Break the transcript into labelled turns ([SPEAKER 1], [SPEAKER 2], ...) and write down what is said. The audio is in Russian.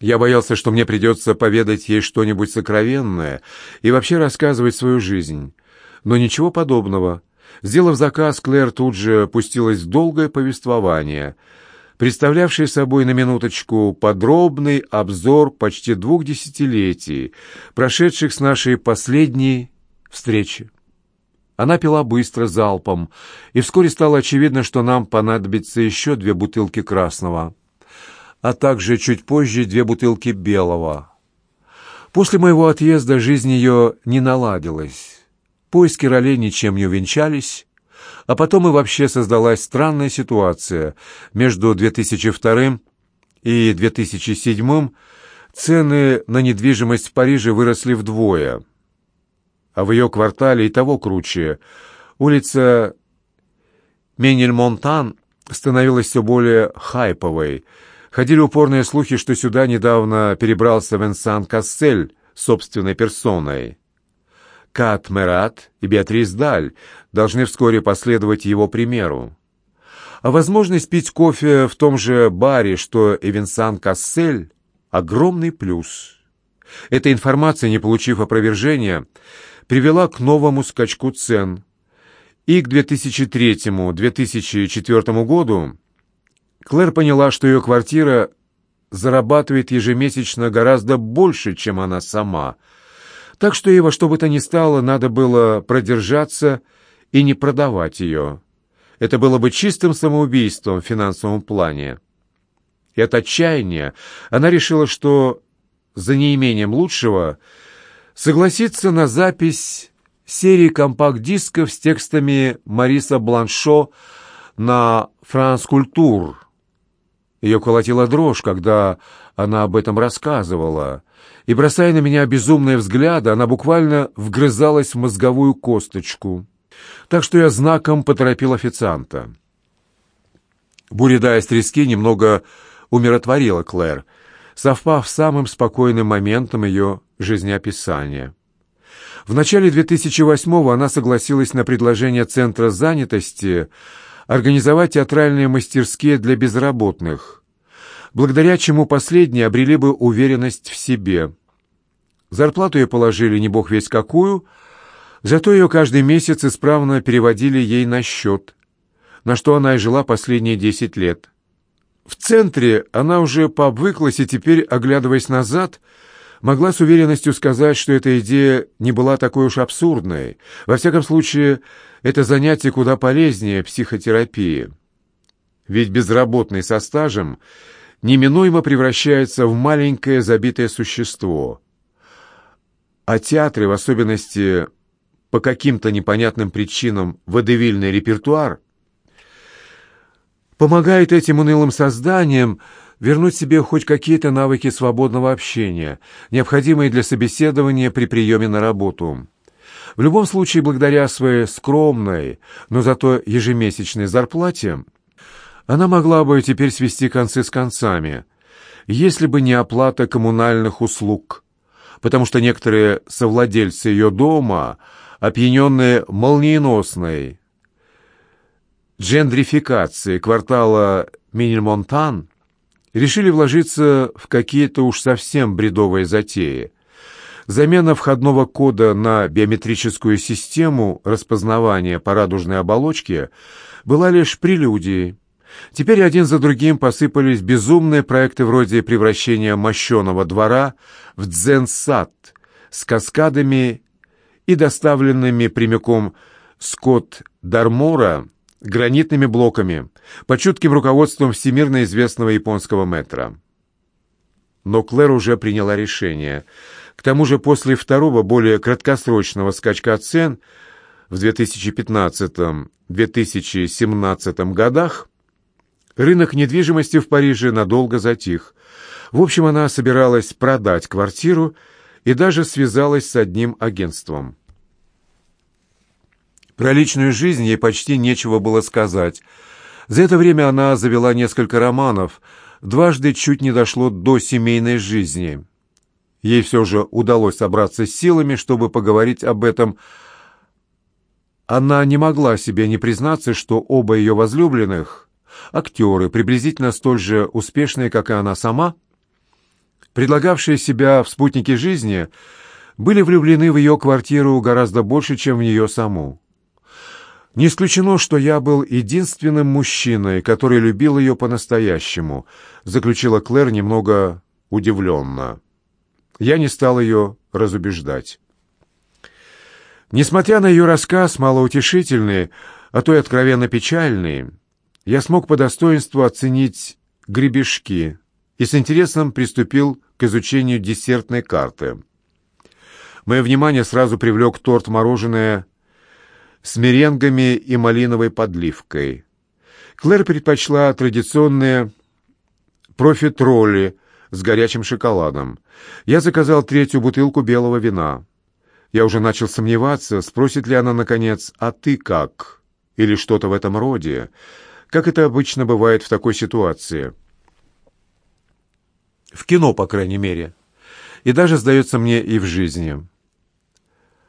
[SPEAKER 1] Я боялся, что мне придется поведать ей что-нибудь сокровенное и вообще рассказывать свою жизнь. Но ничего подобного. Сделав заказ, Клэр тут же пустилась в долгое повествование, представлявшее собой на минуточку подробный обзор почти двух десятилетий, прошедших с нашей последней встречи. Она пила быстро, залпом, и вскоре стало очевидно, что нам понадобится еще две бутылки красного, а также чуть позже две бутылки белого. После моего отъезда жизнь ее не наладилась. Поиски ролей ничем не увенчались, а потом и вообще создалась странная ситуация. Между 2002 и 2007 цены на недвижимость в Париже выросли вдвое, а в ее квартале и того круче. Улица Менельмонтан становилась все более хайповой. Ходили упорные слухи, что сюда недавно перебрался Венсан Кассель собственной персоной. Кат Мерат и Беатрис Даль должны вскоре последовать его примеру. А возможность пить кофе в том же баре, что и Винсан Кассель – огромный плюс. Эта информация, не получив опровержения, привела к новому скачку цен. И к 2003-2004 году Клэр поняла, что ее квартира зарабатывает ежемесячно гораздо больше, чем она сама – так что ей во что бы то ни стало надо было продержаться и не продавать ее. Это было бы чистым самоубийством в финансовом плане. И от отчаяния она решила, что за неимением лучшего согласится на запись серии компакт-дисков с текстами Мариса Бланшо на «Франс Культур». Ее колотила дрожь, когда она об этом рассказывала и, бросая на меня безумные взгляды, она буквально вгрызалась в мозговую косточку. Так что я знаком поторопил официанта. Буря из трески немного умиротворила Клэр, совпав с самым спокойным моментом ее жизнеописания. В начале 2008-го она согласилась на предложение Центра занятости организовать театральные мастерские для безработных, благодаря чему последние обрели бы уверенность в себе. Зарплату ей положили не бог весь какую, зато ее каждый месяц исправно переводили ей на счет, на что она и жила последние десять лет. В центре она уже пообвыклась и теперь, оглядываясь назад, могла с уверенностью сказать, что эта идея не была такой уж абсурдной. Во всяком случае, это занятие куда полезнее психотерапии. Ведь безработный со стажем неминуемо превращается в маленькое забитое существо – а театры, в особенности по каким-то непонятным причинам водевильный репертуар, помогает этим унылым созданиям вернуть себе хоть какие-то навыки свободного общения, необходимые для собеседования при приеме на работу. В любом случае, благодаря своей скромной, но зато ежемесячной зарплате, она могла бы теперь свести концы с концами, если бы не оплата коммунальных услуг – потому что некоторые совладельцы ее дома, опьяненные молниеносной джендрификацией квартала Минельмонтан, решили вложиться в какие-то уж совсем бредовые затеи. Замена входного кода на биометрическую систему распознавания по радужной оболочке была лишь прелюдией. Теперь один за другим посыпались безумные проекты вроде превращения мощеного двора в дзен-сад с каскадами и доставленными прямиком Скотт Дармора гранитными блоками под чутким руководством всемирно известного японского метра. Но Клэр уже приняла решение. К тому же после второго, более краткосрочного скачка цен в 2015-2017 годах Рынок недвижимости в Париже надолго затих. В общем, она собиралась продать квартиру и даже связалась с одним агентством. Про личную жизнь ей почти нечего было сказать. За это время она завела несколько романов, дважды чуть не дошло до семейной жизни. Ей все же удалось собраться с силами, чтобы поговорить об этом. Она не могла себе не признаться, что оба ее возлюбленных — актеры, приблизительно столь же успешные, как и она сама, предлагавшие себя в спутнике жизни, были влюблены в ее квартиру гораздо больше, чем в нее саму. Не исключено, что я был единственным мужчиной, который любил ее по-настоящему, заключила Клэр немного удивленно. Я не стал ее разубеждать. Несмотря на ее рассказ, малоутешительный, а то и откровенно печальный, я смог по достоинству оценить гребешки и с интересом приступил к изучению десертной карты. Мое внимание сразу привлек торт-мороженое с меренгами и малиновой подливкой. Клэр предпочла традиционные профитроли с горячим шоколадом. Я заказал третью бутылку белого вина. Я уже начал сомневаться, спросит ли она, наконец, «А ты как?» или что-то в этом роде, как это обычно бывает в такой ситуации. В кино, по крайней мере. И даже, сдается мне, и в жизни.